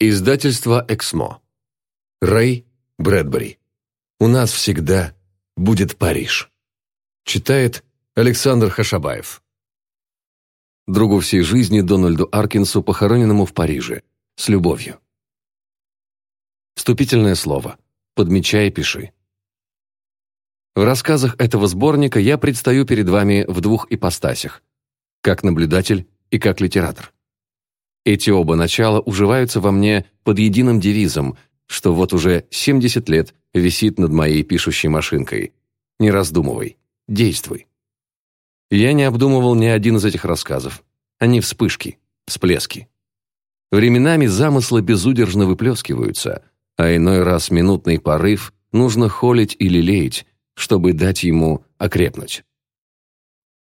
Издательство «Эксмо». Рэй Брэдбери. «У нас всегда будет Париж». Читает Александр Хашабаев. Другу всей жизни Дональду Аркинсу, похороненному в Париже. С любовью. Вступительное слово. Подмечай и пиши. В рассказах этого сборника я предстаю перед вами в двух ипостасях. Как наблюдатель и как литератор. Эти оба начала уживаются во мне под единым девизом, что вот уже 70 лет висит над моей пишущей машинкой. Не раздумывай, действуй. Я не обдумывал ни один из этих рассказов. Они вспышки, всплески. Временами замыслы безудержно выплескиваются, а иной раз минутный порыв нужно холить или леять, чтобы дать ему окрепнуть.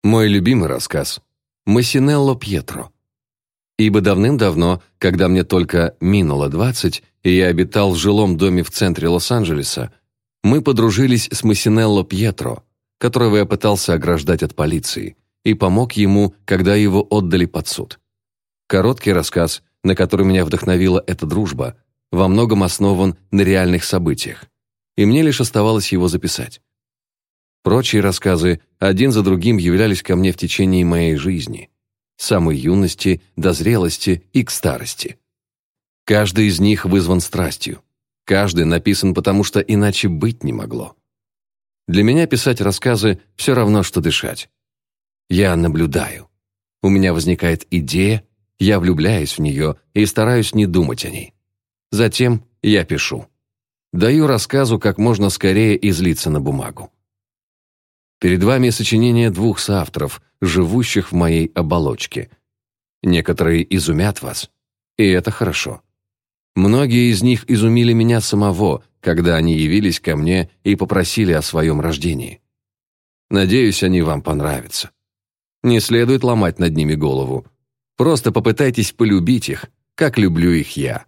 Мой любимый рассказ «Массинелло Пьетро» ибо давным-давно, когда мне только минуло двадцать, и я обитал в жилом доме в центре Лос-Анджелеса, мы подружились с Массинелло Пьетро, которого я пытался ограждать от полиции, и помог ему, когда его отдали под суд. Короткий рассказ, на который меня вдохновила эта дружба, во многом основан на реальных событиях, и мне лишь оставалось его записать. Прочие рассказы один за другим являлись ко мне в течение моей жизни – самой юности до зрелости и к старости. Каждый из них вызван страстью. Каждый написан потому, что иначе быть не могло. Для меня писать рассказы все равно, что дышать. Я наблюдаю. У меня возникает идея, я влюбляюсь в нее и стараюсь не думать о ней. Затем я пишу. Даю рассказу как можно скорее излиться на бумагу. Перед вами сочинение двух соавторов, живущих в моей оболочке. Некоторые изумят вас, и это хорошо. Многие из них изумили меня самого, когда они явились ко мне и попросили о своем рождении. Надеюсь, они вам понравятся. Не следует ломать над ними голову. Просто попытайтесь полюбить их, как люблю их я.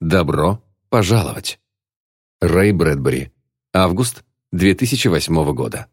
Добро пожаловать. Рэй Брэдбери. Август 2008 года.